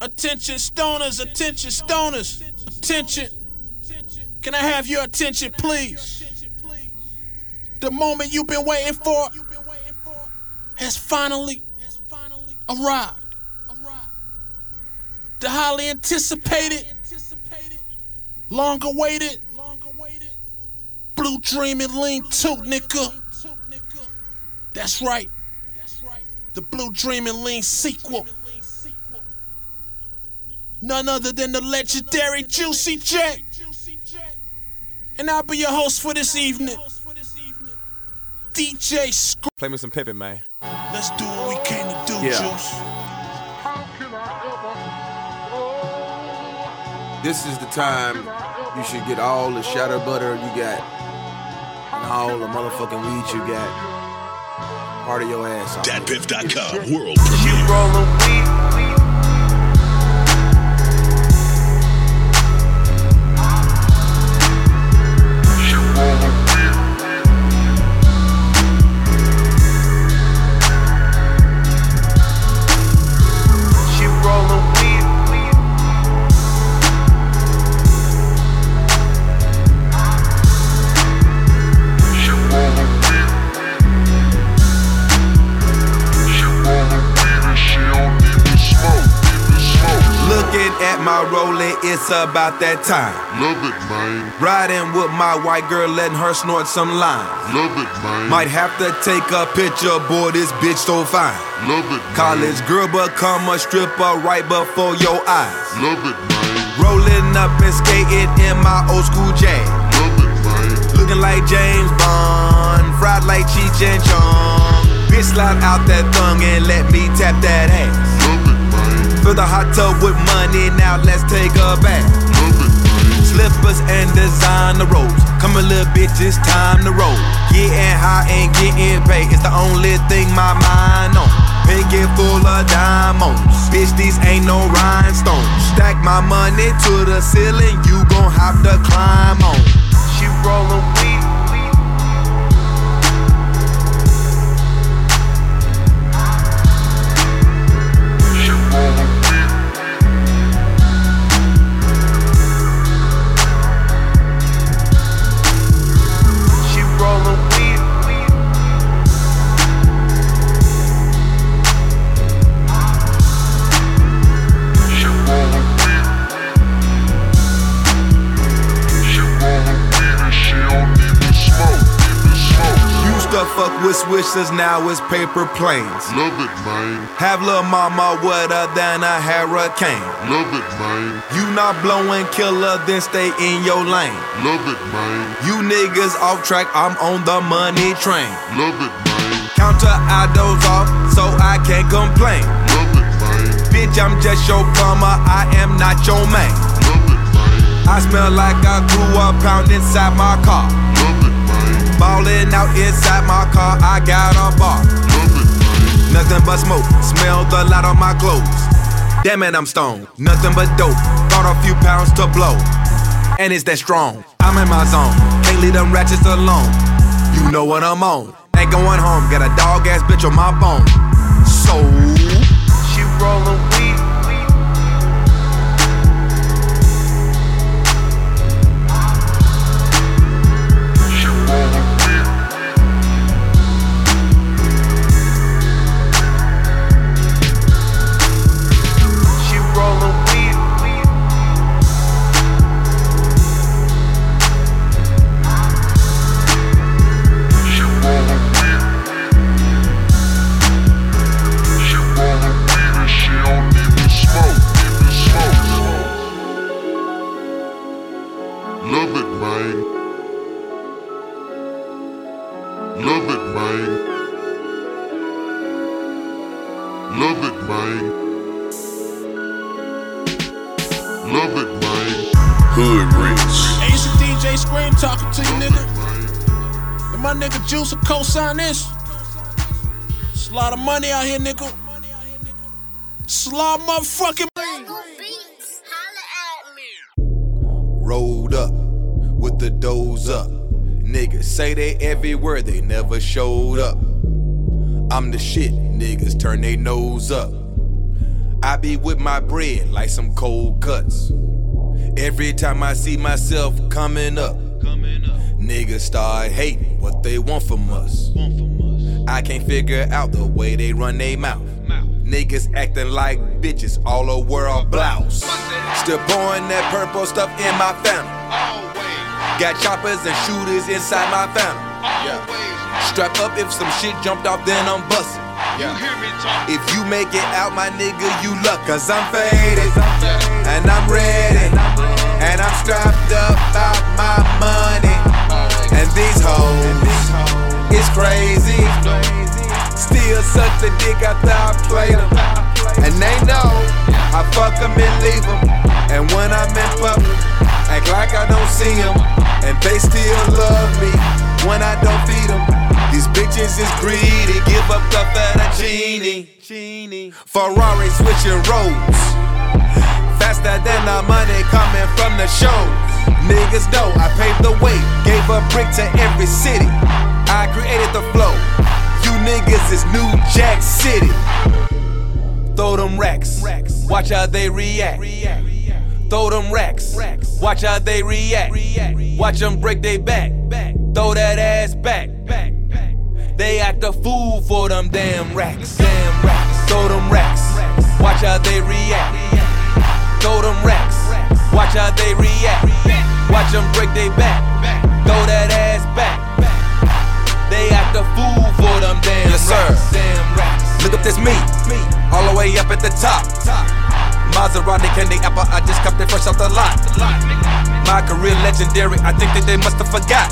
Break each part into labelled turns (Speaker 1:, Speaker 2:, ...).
Speaker 1: Attention stoners, attention stoners, attention. Can I have your attention, please? The moment you've been waiting for has finally arrived. The highly anticipated, long awaited, Blue Dream and Lean 2, nigga. That's right. The Blue Dream and Lean sequel. None other than the legendary Juicy J. And I'll be your host for this evening. DJ Screw.
Speaker 2: Play me some Pippin, man.
Speaker 1: Let's do what we came to do, Juice.
Speaker 2: Yeah.
Speaker 1: Juice.
Speaker 3: This is the time you should get all the shatter butter you got and all the motherfucking weed you got. Part of your ass off.
Speaker 4: DatPiff.com world premiere.
Speaker 5: Looking at my rolling, it's about that time.
Speaker 6: Love it, man.
Speaker 5: Riding with my white girl, letting her snort some lines.
Speaker 6: Love it, man.
Speaker 5: Might have to take a picture, boy, this bitch so fine.
Speaker 6: Love it, man.
Speaker 5: College girl become a stripper right before your eyes.
Speaker 6: Love it, man.
Speaker 5: Rolling up and skating in my old school jag.
Speaker 6: Love it, man.
Speaker 5: Looking like James Bond, fried like Cheech and Chong. Bitch, slide out that thong and let me tap that ass. Fill the hot tub with money, now let's take a bath. Slippers and designer rolls. Come a little bitch, it's time to roll. Getting high and getting paid is the only thing my mind on. Pinky full of diamonds. Bitch, these ain't no rhinestones. Stack my money to the ceiling, you gon' have to climb on.
Speaker 6: She rollin' weed.
Speaker 5: With swishers, now it's paper planes.
Speaker 6: Love it, man.
Speaker 5: Have lil' mama wetter than a hurricane.
Speaker 6: Love it, man.
Speaker 5: You not blowing killer, then stay in your lane.
Speaker 6: Love it, man.
Speaker 5: You niggas off track, I'm on the money train.
Speaker 6: Love it, man.
Speaker 5: Counter I doze off, so I can't complain.
Speaker 6: Love it, man.
Speaker 5: Bitch, I'm just your plumber, I am not your man.
Speaker 6: Love it, man.
Speaker 5: I smell like I grew a pound inside my car. Ballin' out inside my car, I got a bar. Nothing but smoke, smell the light on my clothes. Damn it, I'm stoned. Nothing but dope, got a few pounds to blow. And it's that strong. I'm in my zone, can't leave them ratchets alone. You know what I'm on. Ain't going home, got a dog ass bitch on my bone. So,
Speaker 6: She rollin'
Speaker 1: will co-sign this. It's a lot of money out here, nigga. It's a lot of motherfucking
Speaker 7: Beats, holla at me.
Speaker 5: rolled up with the doze up. Niggas say they everywhere, they never showed up. I'm the shit, niggas turn they nose up. I be with my bread like some cold cuts. Every time I see myself coming up, niggas start hating what they want from us. I can't figure out the way they run their mouth. Niggas acting like bitches, all over a blouse. Still pouring that purple stuff in my family. Got choppers and shooters inside my family. Strap up if some shit jumped off, then I'm busting. If you make it out, my nigga, you luck. Cause I'm faded, and I'm ready, and I'm strapped up about my money. And these hoes, it's crazy. Still suck the dick after I play them. And they know I fuck them and leave them. And when I'm in public, act like I don't see them. And they still love me when I don't feed them. These bitches is greedy, give up the fettuccine. Ferrari switching roads. Faster than the money coming from the shows. Niggas know I paved the way, gave a brick to every city. I created the flow. You niggas is New Jack City. Throw them racks, watch how they react. Throw them racks, watch how they react. Watch them break their back, throw that ass back. They act a fool for them damn racks. Damn racks. Throw them racks. Watch how they react. Throw them racks. Watch how they react. Watch them break their back. Throw that ass back. They act a fool for them damn yes. Sir. Damn racks. Look up, this me. All the way up at the top. Maserati candy apple, I just cupped it fresh off the lot. My career legendary, I think that they must have forgot.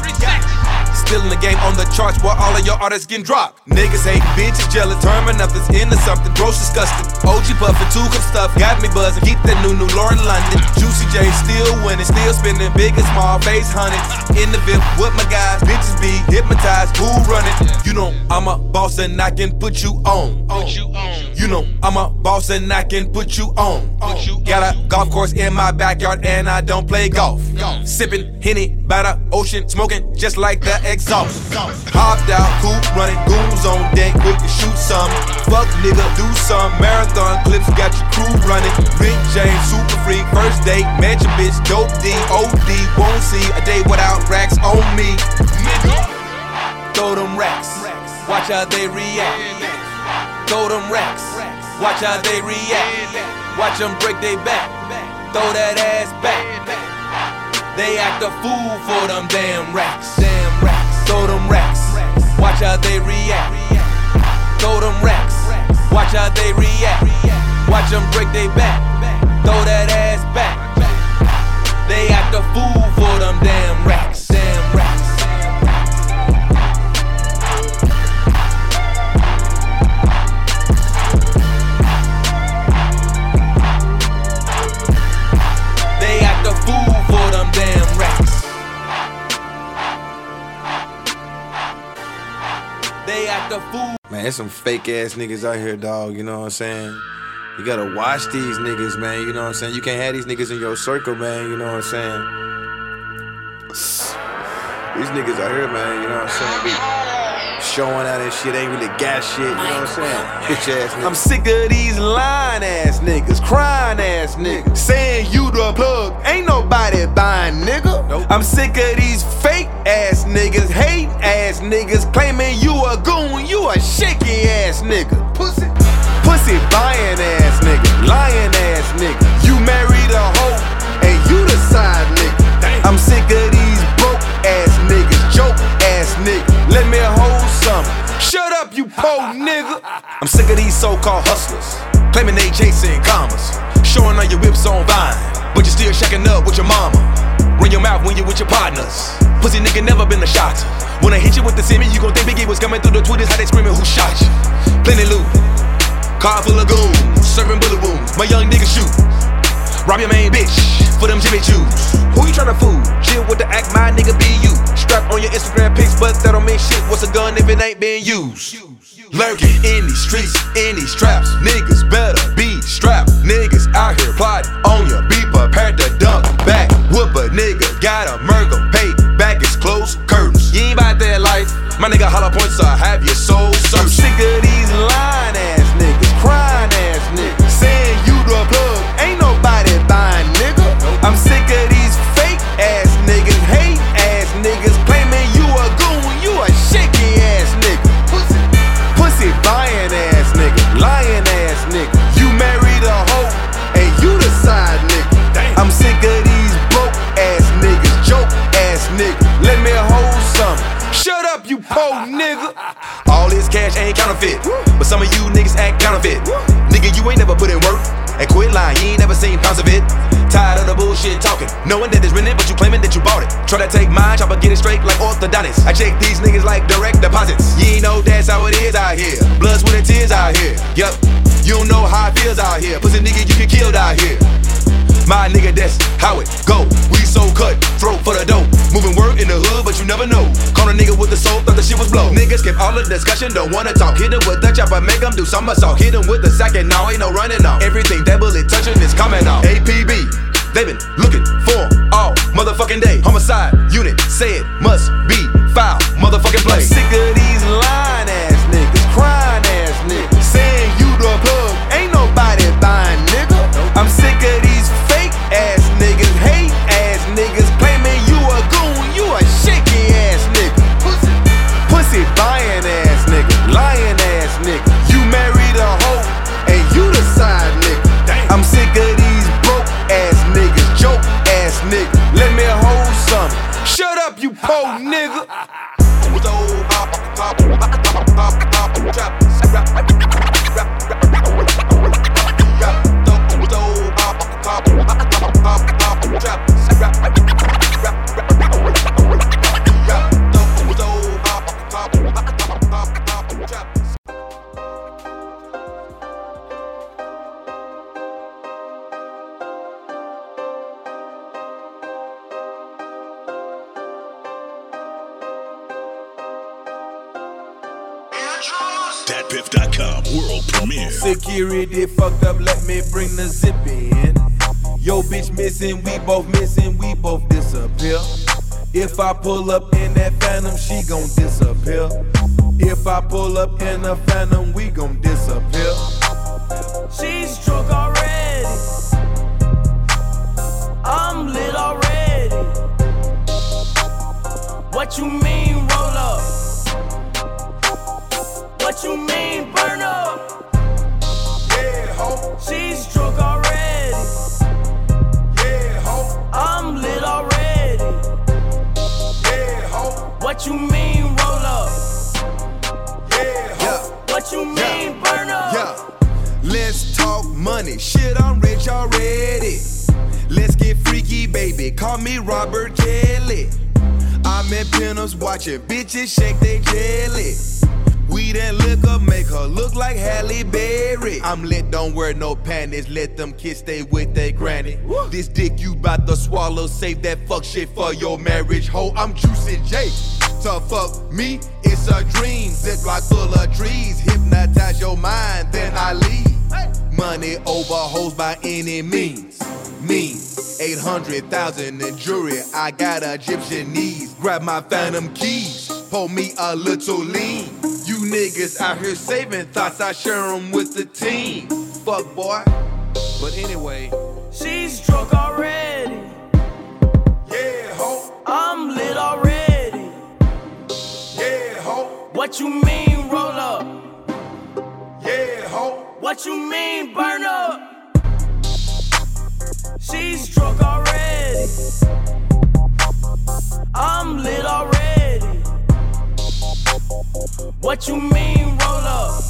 Speaker 5: Still in the game on the charts where all of your artists getting dropped. Niggas hate, bitches jealous, turning nothing's into something gross, disgusting. OG puffin', two cup stuff, got me buzzing. Keep that new, new Lauren London. Juicy J still winning, still spending big and small face hundreds. In the VIP with my guys, bitches be hypnotized. Who running? You know I'm a boss and I can put you on. You know I'm a boss and I can put you on. Got a golf course in my backyard and I don't play golf. Sipping henny by the ocean, smoking just like the exhaust. Hopped out, cool running, goons on deck, quick to shoot some. Fuck nigga, do some marathon clips, got your crew running. Rick James, super freak, first date, mansion bitch, dope D, OD, won't see a day without racks on me. Throw them racks, watch how they react. Throw them racks, watch how they react. Watch them break their back, throw that ass back. They act a fool for them damn racks. Throw them racks. Watch how they react. Throw them racks. Watch how they react. Watch them break their back. Throw that ass back. They act a fool for them. Damn racks.
Speaker 8: There's some fake ass niggas out here, dog. You know what I'm saying? You gotta watch these niggas, man. You know what I'm saying? You can't have these niggas in your circle, man. You know what I'm saying? These niggas out here, man. You know what I'm saying? Be showing out and shit ain't really got shit. You know what I'm saying? Bitch ass niggas.
Speaker 5: I'm sick of these lying ass niggas, crying ass niggas, saying you the plug. Ain't nobody buying, nigga. I'm sick of these fake ass niggas, hate ass niggas, claiming you a goon, you a shaky ass nigga. Pussy, pussy buying ass nigga, lying ass nigga. You married a hoe, and you the side nigga. I'm sick of these broke ass niggas, joke ass nigga. Let me hold some. Shut up, you po nigga. I'm sick of these so-called hustlers, claiming they chasing commas, showing all your whips on Vine, but you still shacking up with your mama. Run your mouth when you with your partners. Pussy nigga never been a shot. When I hit you with the semi, you gon' think Biggie was coming through the Twitters, how they screaming who shot you. Plenty loot, car full of goons, serving bullet wounds. My young nigga shoot. Rob your main bitch for them Jimmy Choos. Who you tryna fool? Chill with the act, my nigga be you. Strap on your Instagram pics, but that don't mean shit. What's a gun if it ain't being used? Lurking in these streets, in these traps. Niggas better be strapped. Niggas out here plotting My nigga hollow points, I have your soul searched. Sick of counterfeit. But some of you niggas act counterfeit. Nigga, you ain't never put in work. And quit lying, you ain't never seen pounds of it. Tired of the bullshit talking. Knowing that it's rented, but you claiming that you bought it. Try to take mine, chopper get it straight like orthodontist. I check these niggas like direct deposits. You ain't know that's how it is out here. Blood, sweat, and tears out here. Yup, you don't know how it feels out here. Pussy nigga, you get killed out here. My nigga, that's how it go. We so cut, throat for the dough. Moving word in the hood, but you never know. Call a nigga with the soul, thought the shit was blow. Niggas skip all the discussion, don't wanna talk. Hit him with the chopper, make him do somersault. Hit him with the sack, and now ain't no running off. Everything that bullet touching is coming off. APB, they been looking for all motherfucking day. Homicide unit, say it must be foul. Motherfucking play. I'm sick of these lying ass Security fucked up, let me bring the zip in. Yo, bitch missing, we both missing, we both disappear. If I pull up in that phantom, she gon' disappear. If I pull up in a phantom, we gon' disappear.
Speaker 9: She's drunk already. I'm lit already. What you mean, What you mean, roll up?
Speaker 5: yeah.
Speaker 9: What you mean, burn up?
Speaker 5: Yeah, let's talk money. Shit, I'm rich already. Let's get freaky, baby. Call me Robert Kelly. I'm in pinups watching bitches shake they jelly. Weed and liquor make her look like Halle Berry. I'm lit, don't wear no panties. Let them kids stay with their granny. This dick you bout to swallow, save that fuck shit for your marriage. Ho, I'm Juicy J. To fuck me, it's a dream. Ziploc full of trees. Hypnotize your mind, then I leave. Money over hoes by any means. Means 800,000 in jewelry. I got Egyptian knees. Grab my phantom keys. Pull me a little lean. You niggas out here saving thoughts. I share them with the team. Fuck boy. But anyway,
Speaker 9: She's drunk already. What you mean, roll up?
Speaker 5: Yeah, ho.
Speaker 9: What you mean, burn up? She's drunk already. I'm lit already. What you mean, roll up?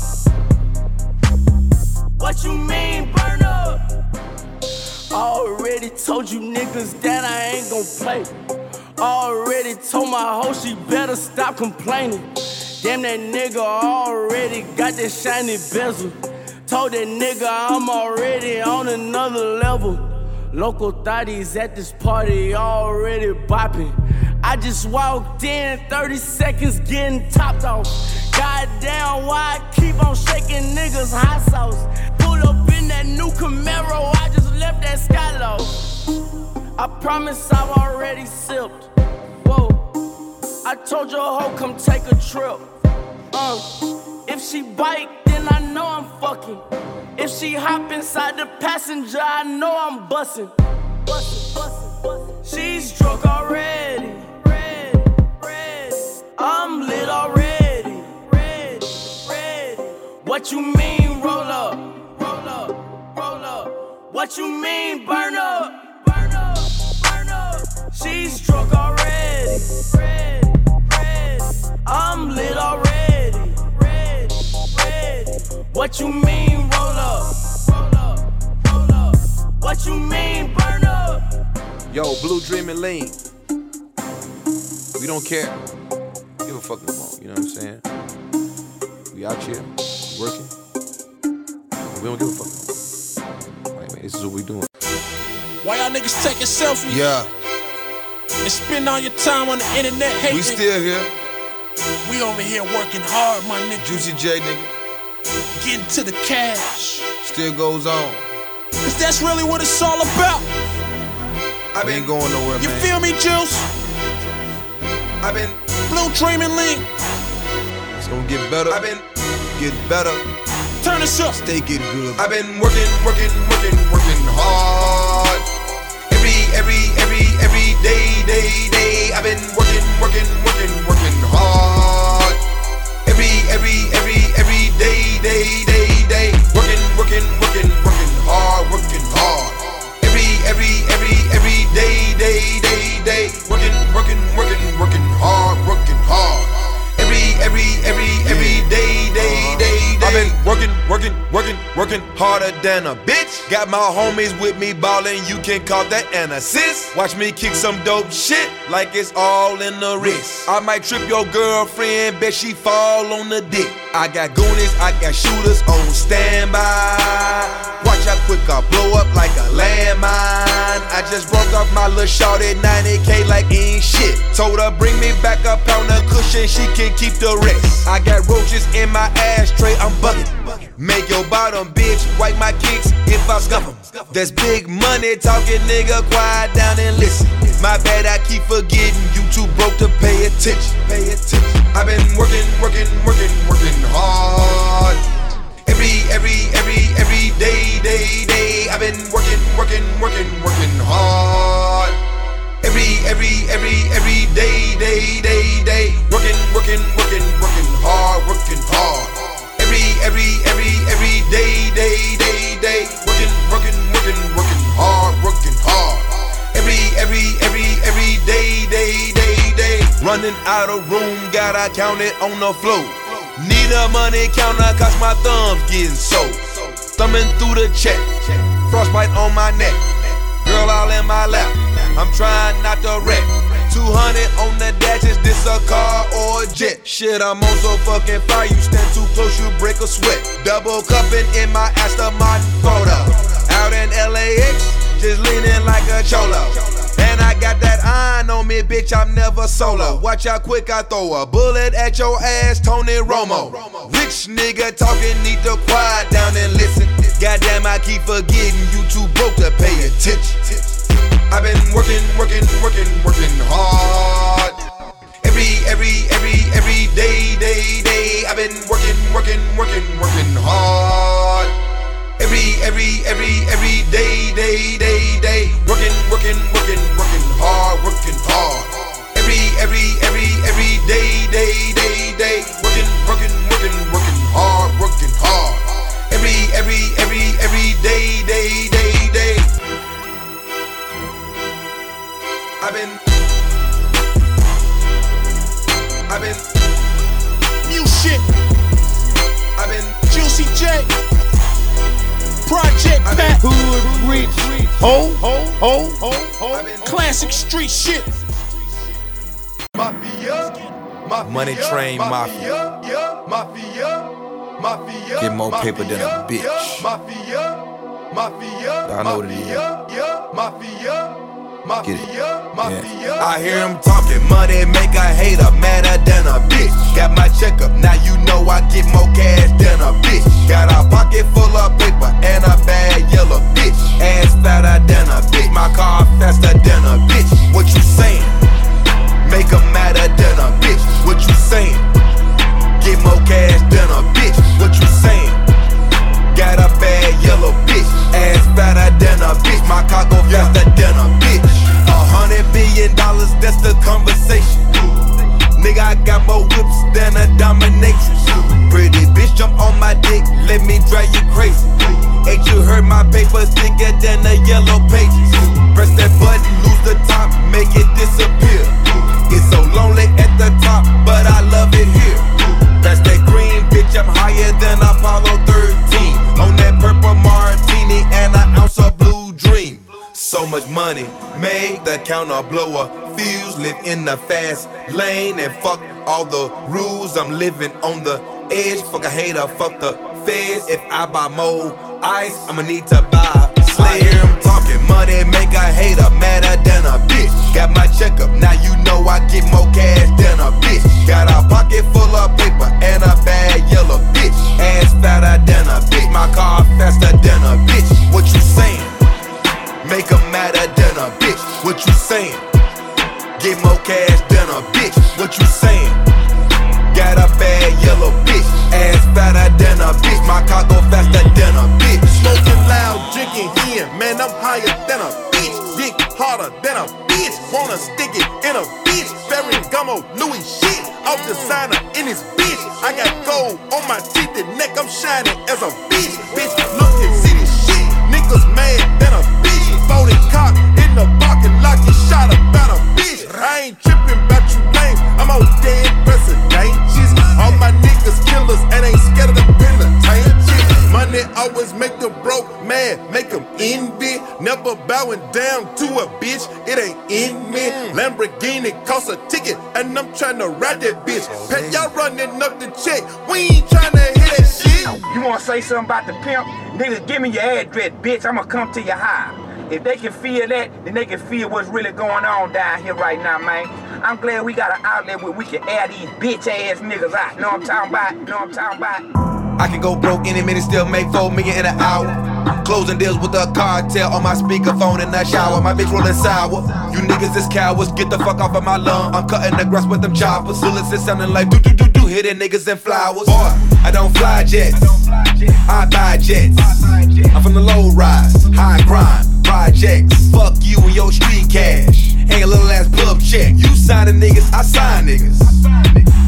Speaker 9: What you mean, burn up? Already told you niggas that I ain't gon' play. Already told my hoe she better stop complaining. Damn, that nigga already got that shiny bezel. Told that nigga I'm already on another level. Local thotties at this party already bopping. I just walked in, 30 seconds getting topped off. Goddamn, why I keep on shaking niggas hot sauce? Pull up in that new Camaro, I just left that Skylo. I promise I've already sipped. Whoa, I told your hoe come take a trip. Uh, if she bite, then I know I'm fucking. If she hop inside the passenger, I know I'm bustin'. She's drunk already. Ready, ready. I'm lit already. Ready, ready. What you mean, roll up? Roll up, roll up. What you mean, burn up? Burn up, burn up. She's drunk already. What you mean roll up? Roll up, roll up. What you mean burn up?
Speaker 5: Yo, Blue Dream and Lean. We don't care. Give a fuck no more. You know what I'm saying? We out here working. We don't give a fuck no more. Right, man, this is what we doing.
Speaker 1: Why y'all niggas taking selfies
Speaker 5: Yeah,
Speaker 1: and spend all your time on the internet hating?
Speaker 5: we still here.
Speaker 1: We over here working hard, my nigga.
Speaker 5: Juicy J, nigga,
Speaker 1: Getting to the cash.
Speaker 5: still goes on.
Speaker 1: Cause that's really what it's all about.
Speaker 5: I ain't going nowhere,
Speaker 1: You
Speaker 5: man.
Speaker 1: feel me, Juice?
Speaker 5: I been,
Speaker 1: Blue Dream and Lean.
Speaker 5: it's gonna get better. I been, get better.
Speaker 1: Turn us up.
Speaker 5: Stay getting good. I've been working, working, working, working hard. Every, every, every, every day, day, day. I've been working, working, working, working hard. Every, every, every day, day, day. Working, working, working, working hard, working hard. Every, every, every, every day, day, day, day. Working, working, working, working hard, working hard. Every, every, every, every day, day, day, day. I've been working, working, working, working harder than a bitch. Got my homies with me ballin', you can call that an assist. Watch me kick some dope shit like it's all in the wrist. I might trip your girlfriend, bet she fall on the dick. I got goonies, I got shooters on standby. Watch how quick I blow up like a landmine. I just broke off my little shot at 90k like ain't shit. Told her bring me back up on the cushion, she can keep the rest. I got roaches in my ashtray, I'm bugging. Make your bottom bitch wipe my kicks if I scuff 'em. That's big money talking, nigga. Quiet down and listen. My bad, I keep forgetting you too broke to pay attention. Pay attention. I've been working, working, working, working hard. Every, every, every, every day, day, day. I've been working, working, working, working hard. Every, every, every, every day, day, day, day. Working, working, working, working hard, working hard. Every, every, every, every day, day, day, day. Working, working, working, working hard, working hard. Every, every, every, every day, day, day, day. Running out of room, gotta count it on the floor. Need a money counter, cause my thumbs getting sore. Thumbing through the check, frostbite on my neck. Girl all in my lap, I'm trying not to wreck. 200 on the dash, is this a car or a jet? Shit, I'm on so fucking fire, you stand too close, you break a sweat. Double cupping in my ass. Aston Martin photo. Out in LAX, just leaning like a cholo. And I got that iron on me, bitch, I'm never solo. Watch how quick I throw a bullet at your ass, Tony Romo. Rich nigga talking, need to quiet down and listen. Goddamn, I keep forgetting you too broke to pay attention. I've been working, working, working, working hard. Every, every, every, every day, day, day. I've been working, working, working, working hard. Every, every, every, every day, day, day, day. Working, working, working, working hard, working hard. Every, every, every, every day, day, day, day. Working, working, working, working hard, working hard. Every, every, every, every day, day, day, day. I've been, I've been,
Speaker 1: New shit.
Speaker 5: I've been,
Speaker 1: Juicy J. Project
Speaker 5: I've been,
Speaker 1: Pat.
Speaker 10: Hood rich. Ho, ho, ho, ho, ho.
Speaker 5: I've been.
Speaker 1: Classic street shit.
Speaker 5: Mafia, mafia,
Speaker 3: Money train
Speaker 5: mafia, mafia, mafia,
Speaker 3: Get more paper than a
Speaker 5: mafia,
Speaker 3: bitch.
Speaker 5: Mafia, mafia,
Speaker 3: Y'all know what it is.
Speaker 5: mafia, mafia,
Speaker 3: Get it.
Speaker 5: mafia.
Speaker 3: I hear him talking money, make a hater madder than a bitch. Got my checkup, now you know I get more cash than a bitch. Got a pocket full of paper and a bad yellow bitch. Ass fatter than a bitch, my car faster than a bitch. What you saying? Make a madder than a bitch. What you saying? Get more cash than a bitch. What you saying? Got a bad yellow bitch, ass fatter than a bitch. My cock go faster than a bitch. A hundred billion dollars, that's the conversation. Nigga, I got more whips than a domination. Pretty bitch, jump on my dick, let me drive you crazy. Ain't you heard my paper thicker than a
Speaker 5: yellow pages? Press that button, lose the top, make it disappear. It's so lonely at the top, but I love it here. That's that green, bitch, I'm higher than Apollo 13 on that purple martini and an ounce of blue dream. So much money make the counter blower. Fuse live in the fast lane and fuck all the rules. I'm living on the edge. Fuck a hater, fuck the feds. If I buy more ice, I'ma need to buy slim talking, money make a hater madder than a bitch. Got my checkup, now you know I get more cash than a bitch. Got a pocket full of paper and a bad yellow bitch. Ass fatter than a bitch, my car faster than a bitch. What you saying? Make a madder than a bitch. What you saying? Get more cash than a bitch. What you saying? Got a bad yellow bitch. Ass fatter than a bitch. My car go faster than a bitch.
Speaker 11: Smoking loud, drinking here, man, I'm higher than a bitch. Dick harder than a bitch. Wanna stick it in a bitch. Ferragamo, Louis shit. Off designer in his bitch. I got gold on my teeth and neck, I'm shining as a bitch. Bitch, look and see this shit. Niggas mad than a bitch. Folded cock in the parking lot, get shot about a bitch. I ain't tripping about you lame. I'm on dead presidents. All my niggas killers and ain't scared of the penitentiary. Money always make them broke mad, make them envy. Never bowing down to a bitch, it ain't in me. Lamborghini costs a ticket, and I'm tryna ride that bitch. Pay y'all running up the check, we ain't tryna hit that shit.
Speaker 12: You wanna say something about the pimp? Niggas, give me your address, bitch. I'ma come to your house. If they can feel that, then they can feel what's really going on down here right now, man. I'm glad we got an outlet where we can air these bitch ass niggas out. Know what I'm talking about? Know what I'm talking about?
Speaker 5: I can go broke any minute, still make four million in an hour. Closing deals with the cartel on my speakerphone in the shower. My bitch rolling sour. You niggas is cowards, get the fuck off of my lawn. I'm cutting the grass with them choppers. Bullets is sounding like do do do do, hitting niggas and flowers. Boy, I don't fly jets, I buy jets. I'm from the low rise, high grind, projects. Fuck you and your street cash. Hang a little ass pub check. You signing niggas, I sign niggas.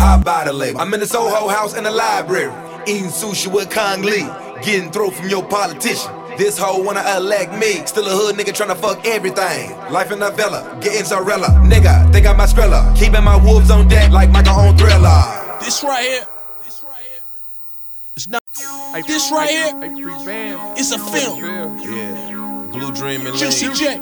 Speaker 5: I buy the label. I'm in the Soho house in the library. Eating sushi with Kong Lee. Getting throat from your politician. This hoe wanna elect me. Still a hood nigga tryna fuck everything. Life in a villa, getting Zarella. Nigga, think I'm my Skrilla. Keeping my wolves on deck like Michael on thriller. This right here.
Speaker 1: This right here. It's not. This right here. It's a film.
Speaker 5: Yeah. Blue Dream and
Speaker 1: Juicy J.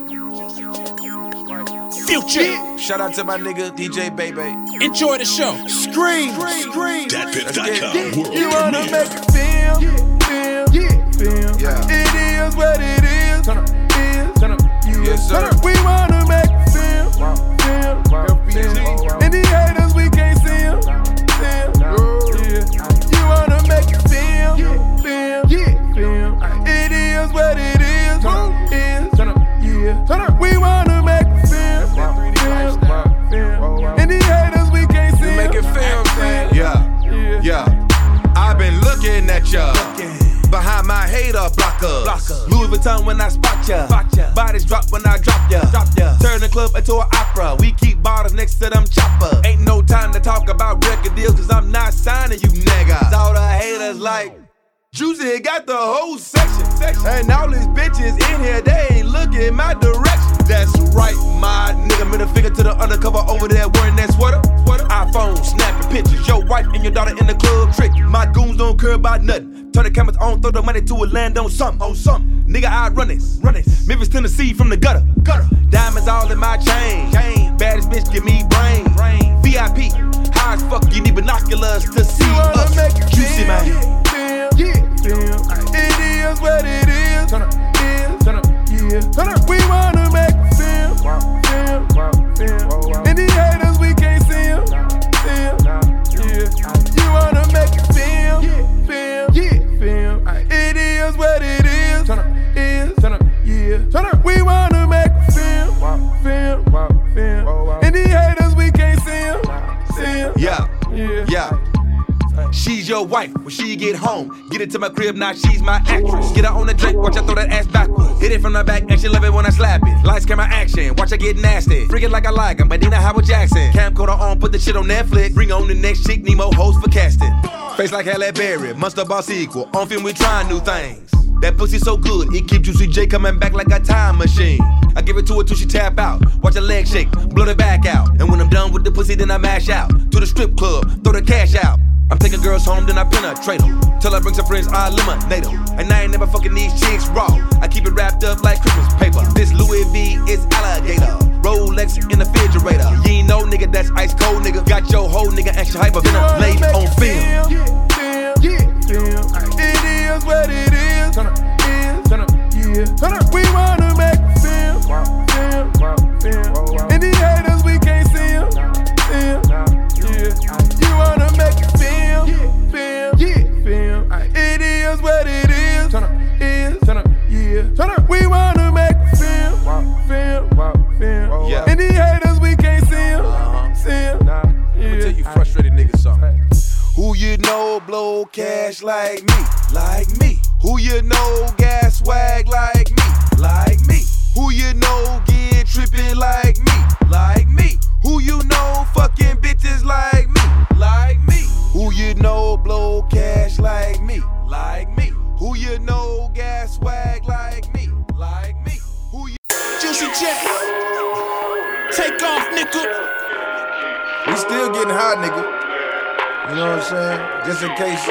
Speaker 1: Future.
Speaker 5: Shout out to my nigga DJ Baby.
Speaker 1: Enjoy the show.
Speaker 11: Scream, scream.
Speaker 6: Datpiff.com world
Speaker 11: You wanna
Speaker 6: premiere.
Speaker 11: make a film, film, yeah, film.
Speaker 5: Yeah.
Speaker 11: It is what it is. Turn up, is. Turn up,
Speaker 5: Yes, sir.
Speaker 11: We wanna make a film, film, film. And these haters we
Speaker 5: the gutter. Wife when she get home. Get it to my crib, now she's my actress. Get her on the drink, watch her throw that ass backwards. Hit it from the back, and she love it when I slap it. Lights, camera, action, watch her get nasty. Freak it like I like 'em, but Dina Howard Jackson. Camcorder on, put the shit on Netflix. Bring on the next chick, Nemo host for casting. Face like Halle Berry, Monster Boss equal. On film, we trying new things. That pussy so good, it keep Juicy J coming back like a time machine. I give it to her till she tap out. Watch her leg shake, blow the back out. And when I'm done with the pussy, then I mash out. To the strip club, throw the cash out. I'm taking girls home, then I penetrate them. Till her bring some friends, I eliminate them. And I ain't never fucking these chicks raw. I keep it wrapped up like Christmas paper. This Louis V is alligator. Rolex in the refrigerator. You ain't no nigga that's ice cold, nigga. Got your whole nigga extra hyperventilated on film.
Speaker 11: Yeah, yeah. It is what it is. Turn up, is, turn up, yeah. Turn up. We wanna make a film, film, film. And these haters, we can't see 'em, see 'em, yeah. You wanna make a film, film, film. It is what it is. Turn up, is, turn up, yeah. Turn up. We wanna make a film, film, film.
Speaker 5: Yeah.
Speaker 11: And these haters, we can't see 'em, see 'em, yeah.
Speaker 5: Tell you frustrated niggas something. Who you know blow cash like me? Like me. Who you know gas swag like me? Like me. Who you know get trippin' like me? Gas swag like me? Like me. Who you
Speaker 1: Juicy J. Take off, nigga.
Speaker 11: We still getting hot, nigga. You know what I'm saying? Just in case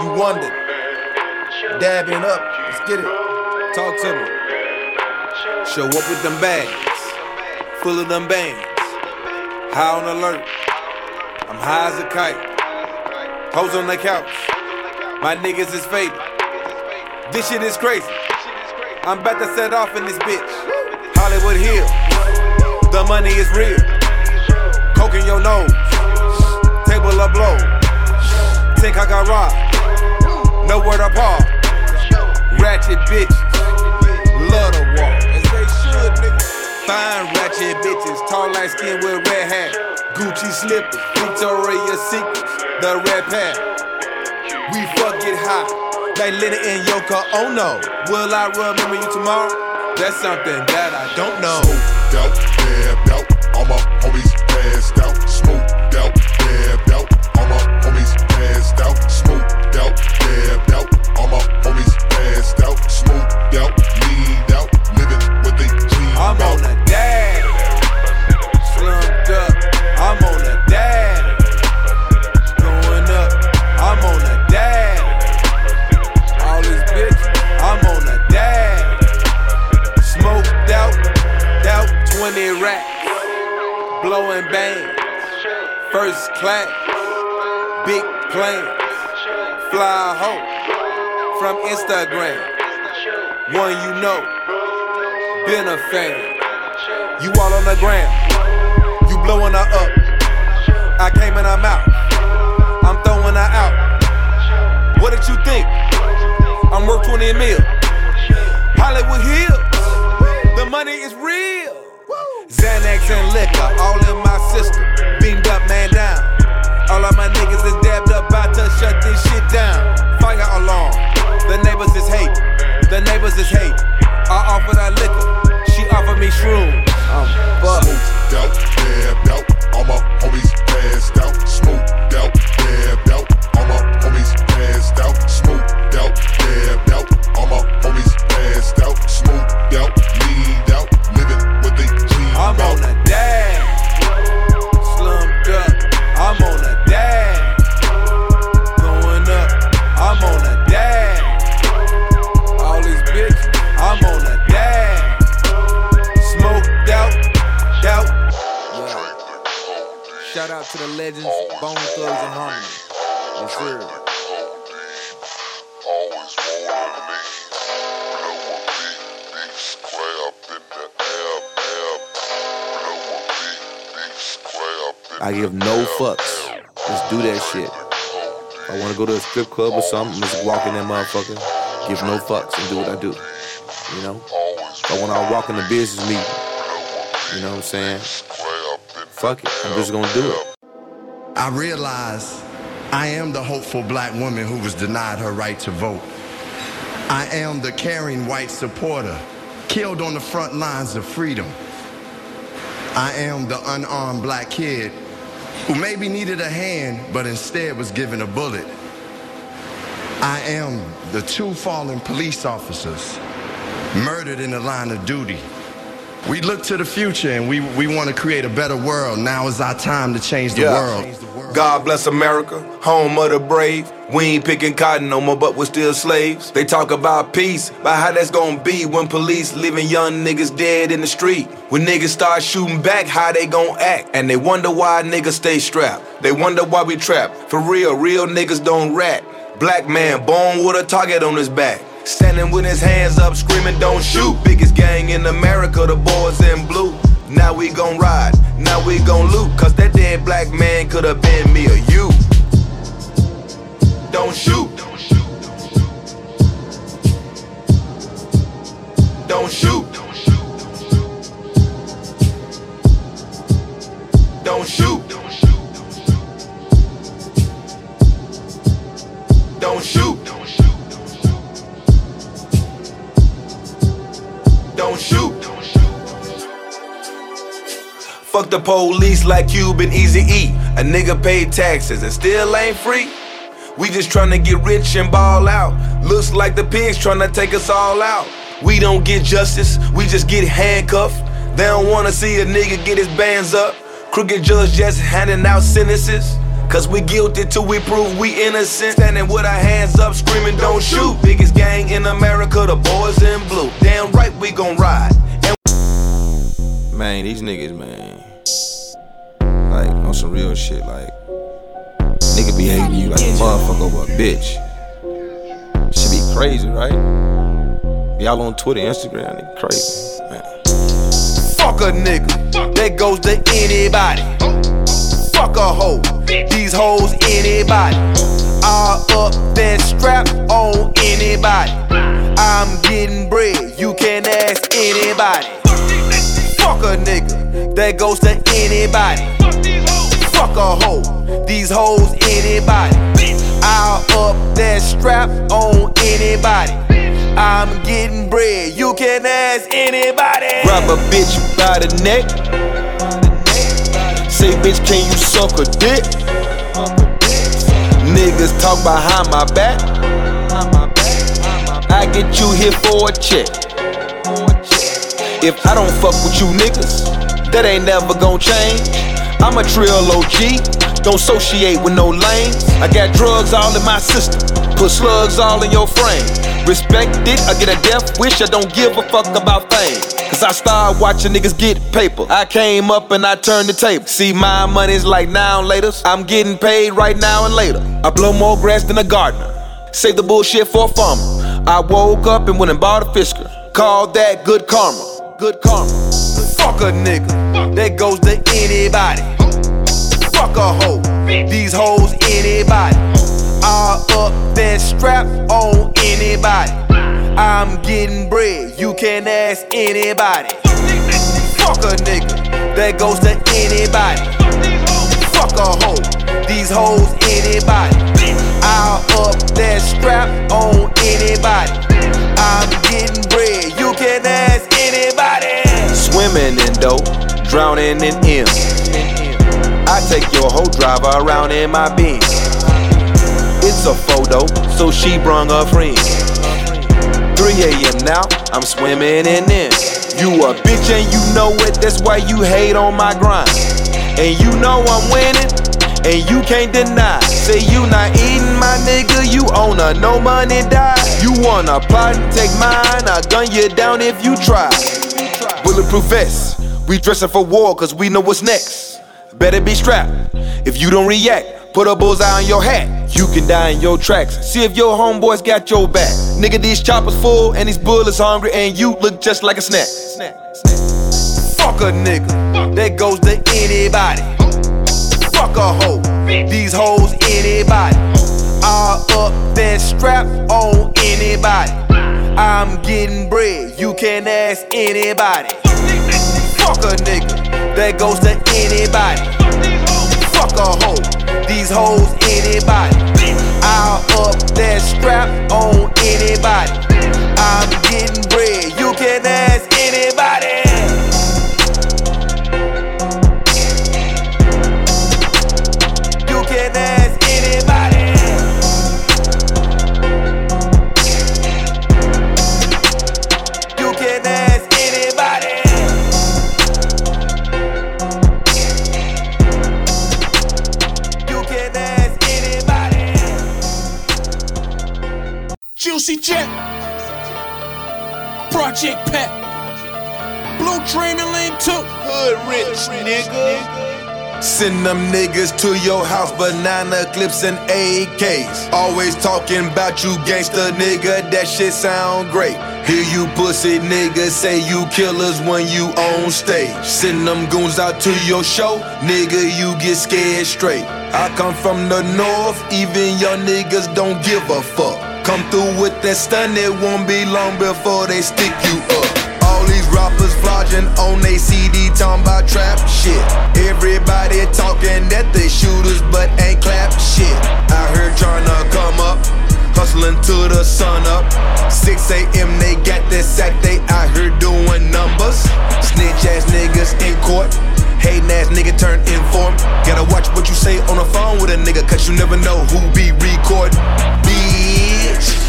Speaker 11: you wondered. Dabbing up. Let's get it.
Speaker 5: Talk to me. Show up with them bags, full of them bands. High on alert. I'm high as a kite. Hoes on the couch. My niggas is faded. This shit is crazy. I'm about to set off in this bitch. Hollywood Hill. The money is real. Coke in your nose. Table of blow. Think I got robbed. Nowhere to park. Ratchet bitches. Love to walk. As they should, nigga. Fine ratchet bitches. Tall light skin with red hat. Gucci slippers. Victoria's Secrets. The red pair. We fuck get high. Like Lennon and Yoko Ono. Will I remember you tomorrow? That's something that I don't know.
Speaker 13: Smoked out, dabbed out, all my homies passed out. Smoked out, dabbed out, all my homies passed out. Smoked out, dabbed out, all my homies passed out. Smoked out, leaned out, living what they dream
Speaker 5: I'm
Speaker 13: about.
Speaker 5: First class. Big planes. Fly hoe. From Instagram. One you know. Been a fan. You all on the ground, you blowing her up. I came and I'm out. I'm throwing her out. What did you think? I'm worth 20 mil. Hollywood Hills, the money is real. Xanax and liquor, all in my system. All of my niggas is dabbed up, about to shut this shit down. Fire alarm, the neighbors is hate. The neighbors is hate. I offer that liquor, she offer me shrooms. I'm fucked.
Speaker 13: Smoked out, dabbed out, all my
Speaker 3: fucks. Let's do that shit. I wanna go to a strip club or something, just walk in that motherfucker, give no fucks and do what I do. You know? If I wanna walk in the business meeting, you know what I'm saying? Fuck it, I'm just gonna do it.
Speaker 14: I realize I am the hopeful black woman who was denied her right to vote. I am the caring white supporter killed on the front lines of freedom. I am the unarmed black kid who maybe needed a hand but instead was given a bullet. I am the two fallen police officers murdered in the line of duty. We look to the future and we, we want to create a better world. Now is our time to change the
Speaker 11: Yeah.
Speaker 14: world.
Speaker 5: God bless America, home of the brave. We ain't picking cotton no more, but we're still slaves. They talk about peace, but how that's gonna be when police leaving young niggas dead in the street. When niggas start shooting back, how they gon' act? And they wonder why niggas stay strapped. They wonder why we trapped. For real, real niggas don't rat. Black man born with a target on his back. Standing with his hands up, screaming, don't shoot. Biggest gang in America, the boys in blue. Now we gon' ride, now we gon' loot. Cause that dead black man could have been me or you. Don't shoot. Don't shoot. Don't Fuck the police like Cube and Easy E. A nigga paid taxes and still ain't free. We just tryna get rich and ball out. Looks like the pigs tryna take us all out. We don't get justice, we just get handcuffed. They don't wanna see a nigga get his bands up. Crooked judge just handing out sentences. Cause we guilty till we prove we innocent. Standing with our hands up, screaming, don't shoot. Biggest gang in America, the boys in blue. Damn right, we gon' ride. And
Speaker 3: Man, these niggas, man. On some real shit, like. Nigga be hating you like a motherfucker over a bitch. Should be crazy, right? Y'all on Twitter, Instagram, nigga crazy. Man.
Speaker 5: Fuck a nigga, that goes to anybody. Fuck a hoe, these hoes anybody. All up that strap on anybody. I'm getting bread, you can ask anybody. Fuck a nigga, that goes to anybody. Fuck a hoe, these hoes anybody. I'll up that strap on anybody. I'm getting bread, you can ask anybody.
Speaker 3: Grab a bitch by the neck. Say, bitch, can you suck a dick? Niggas talk behind my back. I get you here for a check. If I don't fuck with you niggas, that ain't never gon' change. I'm a trill OG, don't associate with no lanes. I got drugs all in my system, put slugs all in your frame. Respect it, I get a death wish, I don't give a fuck about fame. Cause I started watching niggas get paper. I came up and I turned the table. See, my money's like now and later. I'm getting paid right now and later. I blow more grass than a gardener. Save the bullshit for a farmer. I woke up and went and bought a Fisker. Call that good karma. Good karma.
Speaker 5: Fuck a nigga, that goes to anybody. Fuck a hoe, these hoes anybody. All up that strap on anybody. I'm getting bread, you can ask anybody. Fuck a nigga, that goes to anybody. Fuck a hoe, these hoes anybody. I'll up that strap on anybody. I'm getting bread, you can ask anybody.
Speaker 3: Swimming in dope, drowning in M. I take your whole driver around in my Benz. It's a photo, so she brung a friend. 3 a.m. now, I'm swimming in them. You a bitch and you know it, that's why you hate on my grind. And you know I'm winning, and you can't deny. Say you not eating my nigga, you own a no money die. You wanna plot and take mine, I'll gun you down if you try. Bulletproof vest, we dressing for war cause we know what's next. Better be strapped, if you don't react, put a bullseye on your hat. You can die in your tracks, see if your homeboys got your back. Nigga, these choppers full and these bullets hungry and you look just like a snack.
Speaker 5: Fuck a nigga, that goes to anybody. Fuck a hoe, these hoes anybody. All up that strap on anybody. I'm getting bread, you can ask anybody. Fuck a nigga, that goes to anybody. Fuck a hoe, these hoes anybody. I'll up that strap on anybody. I'm getting bread, you can ask
Speaker 1: Project Pat. Blue Dream and Lean 2. Hood rich, nigga.
Speaker 5: Send them niggas to your house, banana clips and AKs. Always talking about you gangster nigga, that shit sound great. Hear you pussy niggas say you killers when you on stage. Send them goons out to your show, nigga, you get scared straight. I come from the north, even your niggas don't give a fuck. Come through with that stun, it won't be long before they stick you up. All these rappers flogging on they CD talking about trap shit. Everybody talking that they shooters but ain't clap shit. I heard tryna come up, hustling to the sun up. 6 a.m. they got that sack, they out here doing numbers. Snitch ass niggas in court. Hating ass nigga turn inform. Gotta watch what you say on the phone with a nigga, cause you never know who be recording.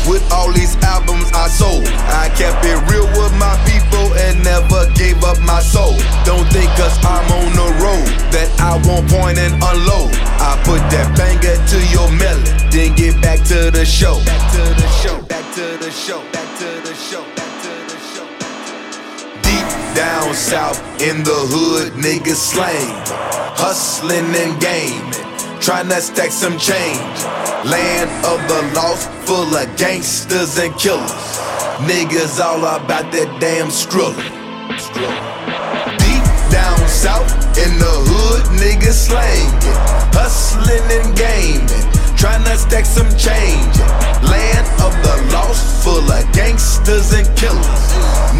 Speaker 5: With all these albums I sold, I kept it real with my people and never gave up my soul. Don't think cause I'm on the road that I won't point and unload. I put that banger to your melon, then get back to the show. Back to the show, back to the show, back to the show, back to the show. Deep down south in the hood, niggas slang, hustling and gaming, trying to stack some change. Land of the lost, full of gangsters and killers. Niggas all about that damn skrilla. Deep down south in the hood, niggas slangin', hustling and gaming, trying to stack some change. Land of the lost, full of gangsters and killers.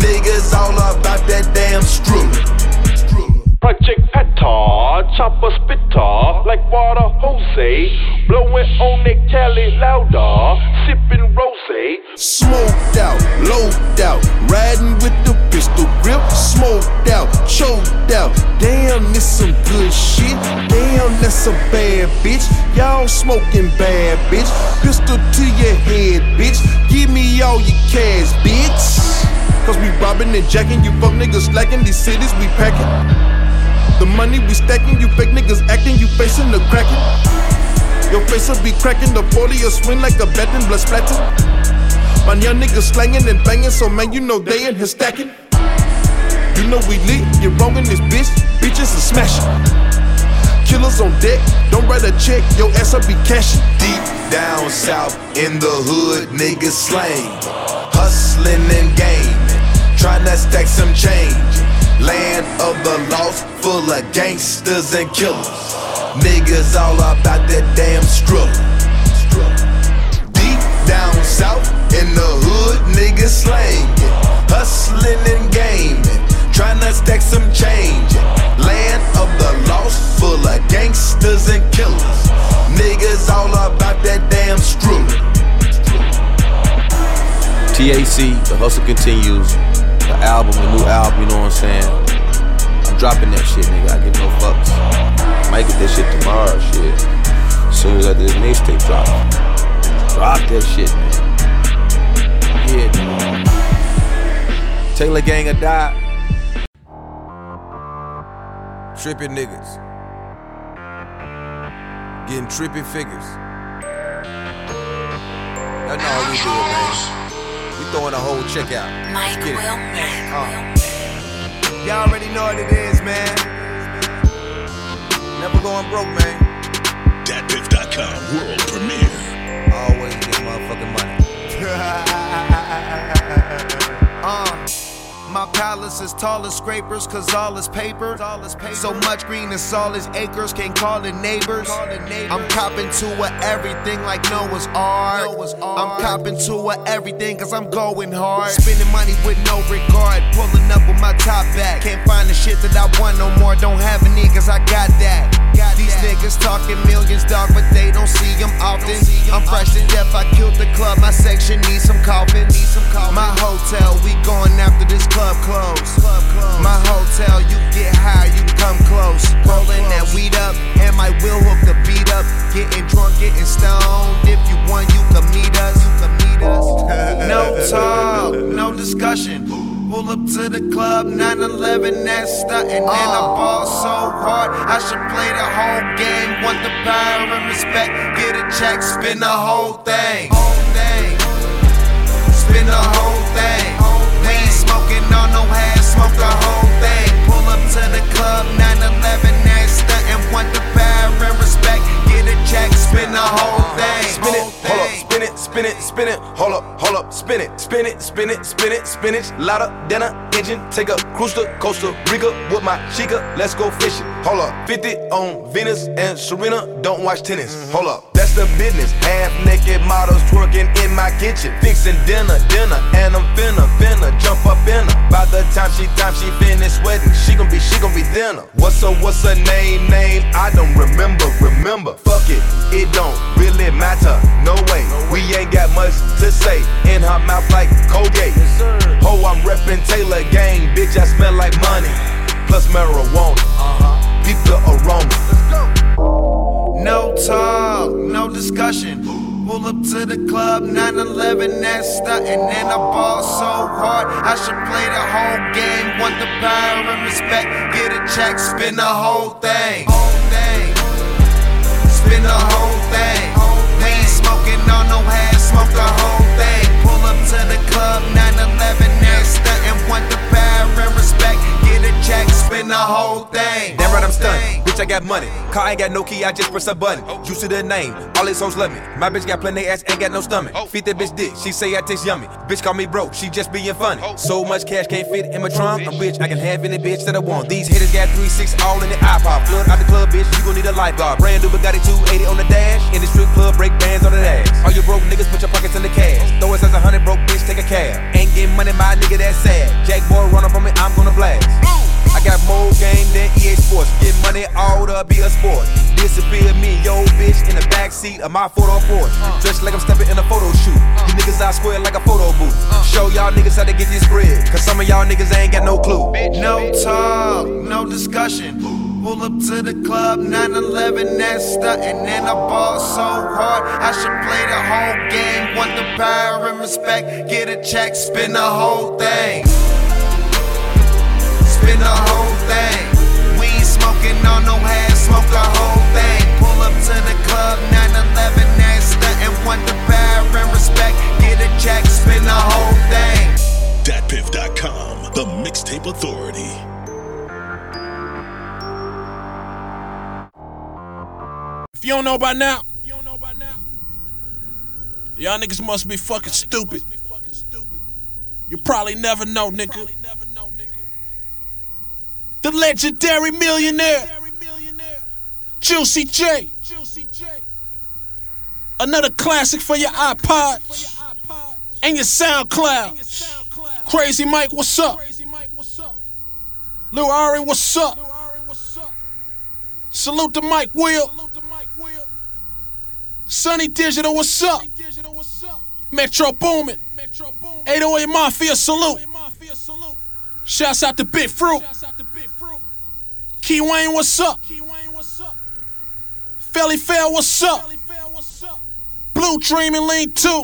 Speaker 5: Niggas all about that damn skrilla.
Speaker 15: Project Petar, chopper spitter, like water Jose, blowing on the Cali louder, sipping rose.
Speaker 16: Smoked out, loped out, riding with the pistol grip. Smoked out, choked out. Damn, this some good shit. Damn, that's a bad bitch. Y'all smoking bad, bitch. Pistol to your head, bitch. Give me all your cash, bitch. Cause we robbing and jacking, you fuck niggas slacking. These cities we packing. The money we stacking, you fake niggas acting, you facing the cracking. Your face will be cracking, the 40 will swing like a bat and blood splatter. My young niggas slanging and banging, so man, you know they in here stacking. You know we lit, you wrong in this bitch, bitches are smashing. Killers on deck, don't write a check, your ass will be cashing.
Speaker 5: Deep down south in the hood, niggas slang, hustling and gaming, trying to stack some change. Land of the lost, full of gangsters and killers. Niggas all about that damn skrilla. Deep down south in the hood, niggas and stack some change. Land of the lost, full of gangsters and killers. Niggas all about that damn skrilla.
Speaker 3: TAC, the hustle continues. Album, the new album, you know what I'm saying? I'm dropping that shit, nigga. I give no fucks. I might get that shit tomorrow, shit. As soon as I this mixtape drop. Drop that shit, man. Yeah, nigga. Taylor Gang or die. Tripping niggas. Getting trippy figures. That's how we do it, man. We throwing a whole check out. Let's get it. Uh.
Speaker 5: Y'all already know what it is, man. Never going broke, man.
Speaker 6: Datpiff.com world premiere.
Speaker 3: Always get motherfucking money.
Speaker 4: uh. My palace is tall as scrapers, cause all is paper. So much green, it's all his acres, can't call it neighbors. I'm copping to a everything like Noah's Ark. I'm copping to a everything, cause I'm going hard. Spending money with no regard, pulling up with my top back. Can't find the shit that I want no more, don't have any, cause I got that. Niggas talking millions, dog, but they don't see them often. I'm fresh to death, I killed the club, my section needs some coffin. My hotel, we going after this club close. My hotel, you get high, you come close. Rolling that weed up, and my will hook the beat up. Getting drunk, getting stoned. If you want, you can meet us. You can meet us. no talk, no discussion. Pull up to the club, 9-11, that's stuntin'. And I oh. ball so hard, I should play the whole game. Want the power and respect, get a check, spin the whole thing. Whole thing. Spin the whole thing. We ain't smoking on no hash, smoke the whole thing. Pull up to the club, 911, that's stunting. Want the power and respect, get a check, spin the whole thing.
Speaker 8: Spin it, hold up, spin it, spin it, spin it, hold up, hold up, spin it, spin it, spin it, spin it, spinach, louder than a engine. Take a cruise to Costa Rica with my chica, let's go fishing. Hold up, 50 on Venus and Serena, don't watch tennis. Hold up, that's the business. Half naked models twerking in my kitchen, fixing dinner, dinner, and I'm finna, finna jump up in her. By the time she, time she finish sweating, she gon' be, she gon' be thinner. What's her, what's her name, name? I don't remember, remember. Fuck it, it don't really matter, no way. We ain't got much to say. In her mouth like Colgate. Ho, I'm reppin' Taylor Gang, bitch, I smell like money. Plus marijuana. Uh-huh. Peep the aroma.
Speaker 4: No talk, no discussion. Pull up to the club, 911, that's stunting. And I ball so hard, I should play the whole game. Want the power and respect, get a check, spin the whole thing. Whole thing. Spin the whole thing. We ain't smoking on no hash, smoke the whole thing. Pull up to the club, 911, that's stunting. Want the power and respect, get a check, spin the whole thing.
Speaker 5: Damn right I'm stunned. Bitch, I got money. Car ain't got no key, I just press a button. Oh. Used to the name, all these hoes love me. My bitch got plenty ass, ain't got no stomach. Oh. Feed that bitch dick, she say I taste yummy. Bitch call me broke, she just being funny. Oh. So much cash can't fit in my trunk. A bitch, I can have any bitch that I want. These hitters got 3 6 all in the iPod. Flood out the club, bitch, you gon' need a light bar. Brand new Bugatti 280 on the dash. In the strip club, break bands on the dash. All you broke niggas, put your pockets in the cash. Throw us as a hundred broke bitch, take a cab. Ain't getting money, my nigga, that's sad. Jack boy, run up on me, I'm gonna blast. I got more game than EA Sports. Get money all to be a sport. Disappear me, yo bitch, in the backseat of my photo Porsche. Dressed like I'm stepping in a photo shoot. You niggas out square like a photo booth. Show y'all niggas how to get this bread. Cause some of y'all niggas ain't got no clue.
Speaker 4: No talk, no discussion. Pull up to the club, 911, that's stunting. And I ball so hard, I should play the whole game. Want the power and respect, get a check, spin the whole thing. Spin the whole thing. We ain't smoking on no hash, smoke the whole thing. Pull up to the club, 911, that's stunting. Want the power and respect, get a check, spin the whole thing.
Speaker 6: DatPiff.com, the mixtape authority.
Speaker 1: If you don't know by now, y'all niggas must be fucking stupid. You probably never know, nigga. The legendary millionaire, Juicy J. Another classic for your iPods and your SoundCloud. Crazy Mike, what's up? Lil Ari, what's up? Salute to Mike Will. Sonny Digital, what's up? Metro Boomin. 808 Mafia, salute. Shouts out to Big Fruit. Key Wane, what's up? Felly Fair, what's up? Blue Dream and Lean 2.